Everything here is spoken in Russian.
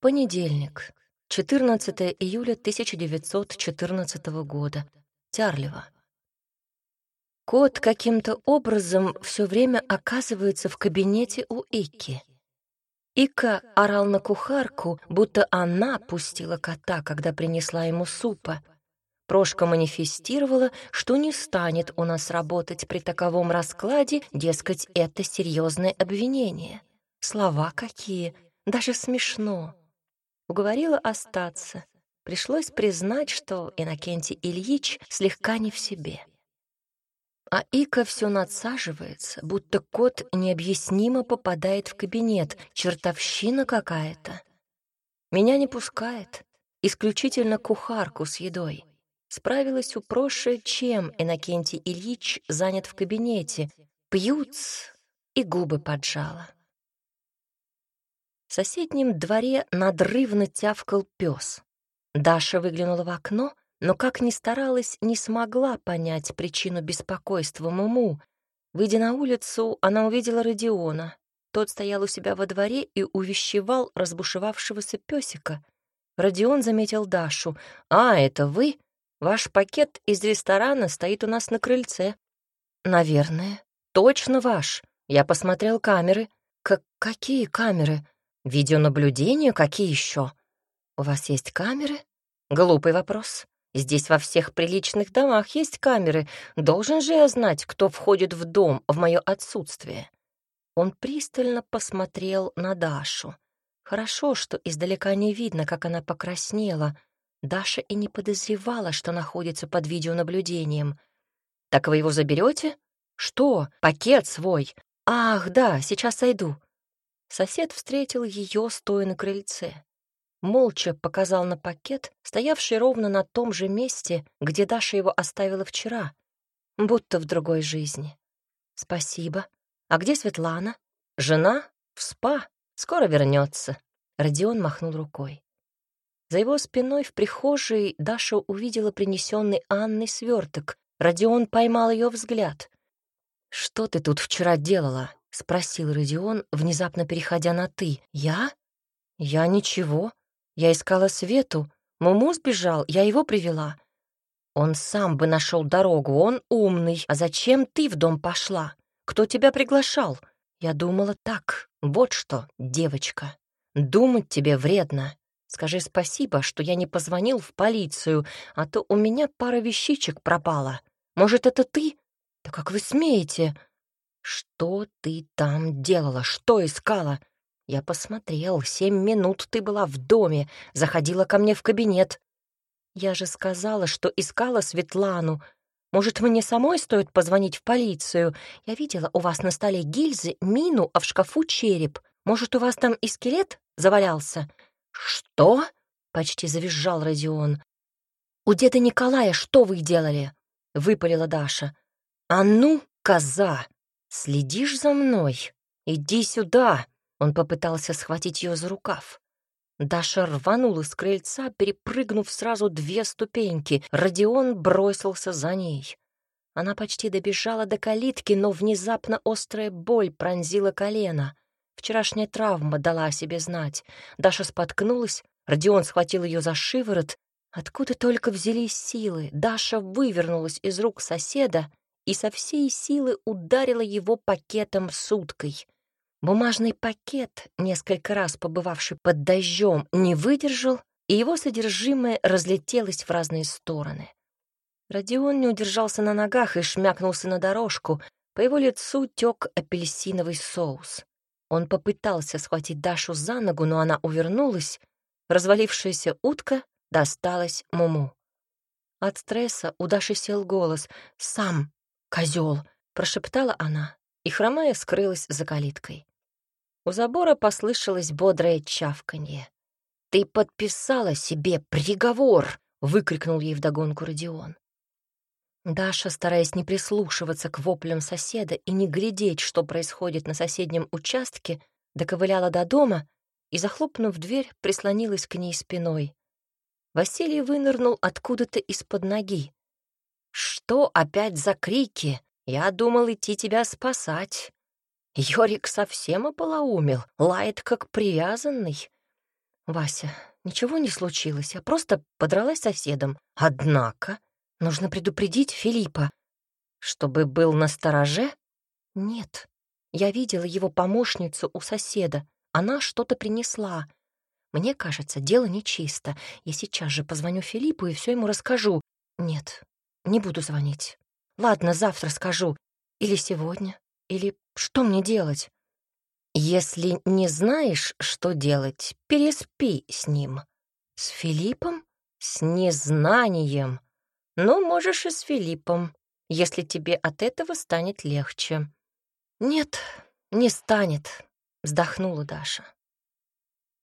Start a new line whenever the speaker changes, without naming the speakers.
Понедельник, 14 июля 1914 года. Тярлево. Кот каким-то образом все время оказывается в кабинете у Ики. Ика орал на кухарку, будто она пустила кота, когда принесла ему супа. Прошка манифестировала, что не станет у нас работать при таковом раскладе, дескать, это серьезное обвинение. Слова какие, даже смешно. Уговорила остаться. Пришлось признать, что Иннокентий Ильич слегка не в себе. А Ика все надсаживается, будто кот необъяснимо попадает в кабинет, чертовщина какая-то. Меня не пускает, исключительно кухарку с едой. Справилась упроще, чем Иннокентий Ильич занят в кабинете. Пьют и губы поджала. В соседнем дворе надрывно тявкал пес. Даша выглянула в окно, но, как ни старалась, не смогла понять причину беспокойства Муму. Выйдя на улицу, она увидела Родиона. Тот стоял у себя во дворе и увещевал разбушевавшегося песика. Родион заметил Дашу. «А, это вы? Ваш пакет из ресторана стоит у нас на крыльце». «Наверное. Точно ваш. Я посмотрел камеры». К «Какие камеры?» Видеонаблюдение? Какие еще? У вас есть камеры? Глупый вопрос. Здесь во всех приличных домах есть камеры. Должен же я знать, кто входит в дом в мое отсутствие. Он пристально посмотрел на Дашу. Хорошо, что издалека не видно, как она покраснела. Даша и не подозревала, что находится под видеонаблюдением. «Так вы его заберете? «Что? Пакет свой? Ах, да, сейчас сойду. Сосед встретил ее, стоя на крыльце. Молча показал на пакет, стоявший ровно на том же месте, где Даша его оставила вчера, будто в другой жизни. «Спасибо. А где Светлана? Жена? В спа. Скоро вернется. Родион махнул рукой. За его спиной в прихожей Даша увидела принесенный Анной сверток. Родион поймал ее взгляд. «Что ты тут вчера делала?» — спросил Родион, внезапно переходя на «ты». «Я? Я ничего. Я искала Свету. Муму сбежал, я его привела. Он сам бы нашел дорогу, он умный. А зачем ты в дом пошла? Кто тебя приглашал? Я думала так. Вот что, девочка. Думать тебе вредно. Скажи спасибо, что я не позвонил в полицию, а то у меня пара вещичек пропала. Может, это ты? Да как вы смеете? «Что ты там делала? Что искала?» «Я посмотрел. Семь минут ты была в доме, заходила ко мне в кабинет. Я же сказала, что искала Светлану. Может, мне самой стоит позвонить в полицию? Я видела у вас на столе гильзы, мину, а в шкафу череп. Может, у вас там и скелет завалялся?» «Что?» — почти завизжал Родион. «У деда Николая что вы делали?» — выпалила Даша. «А ну, коза!» «Следишь за мной? Иди сюда!» Он попытался схватить ее за рукав. Даша рванула с крыльца, перепрыгнув сразу две ступеньки. Родион бросился за ней. Она почти добежала до калитки, но внезапно острая боль пронзила колено. Вчерашняя травма дала о себе знать. Даша споткнулась, Родион схватил ее за шиворот. Откуда только взялись силы? Даша вывернулась из рук соседа и со всей силы ударила его пакетом с уткой. Бумажный пакет, несколько раз побывавший под дождем, не выдержал, и его содержимое разлетелось в разные стороны. Родион не удержался на ногах и шмякнулся на дорожку. По его лицу тек апельсиновый соус. Он попытался схватить Дашу за ногу, но она увернулась. Развалившаяся утка досталась Муму. От стресса у Даши сел голос. «Сам, «Козёл!» — прошептала она и, хромая, скрылась за калиткой. У забора послышалось бодрое чавканье. «Ты подписала себе приговор!» — выкрикнул ей вдогонку Родион. Даша, стараясь не прислушиваться к воплям соседа и не глядеть, что происходит на соседнем участке, доковыляла до дома и, захлопнув дверь, прислонилась к ней спиной. Василий вынырнул откуда-то из-под ноги. «Что опять за крики? Я думал идти тебя спасать». Йорик совсем ополоумел, лает как привязанный. Вася, ничего не случилось, я просто подралась с соседом. Однако нужно предупредить Филиппа. Чтобы был на стороже? Нет. Я видела его помощницу у соседа. Она что-то принесла. Мне кажется, дело нечисто. Я сейчас же позвоню Филиппу и все ему расскажу. Нет, не буду звонить. Ладно, завтра скажу. Или сегодня. Или что мне делать? Если не знаешь, что делать, переспи с ним. С Филиппом? С незнанием. Ну, можешь и с Филиппом, если тебе от этого станет легче. Нет, не станет, вздохнула Даша.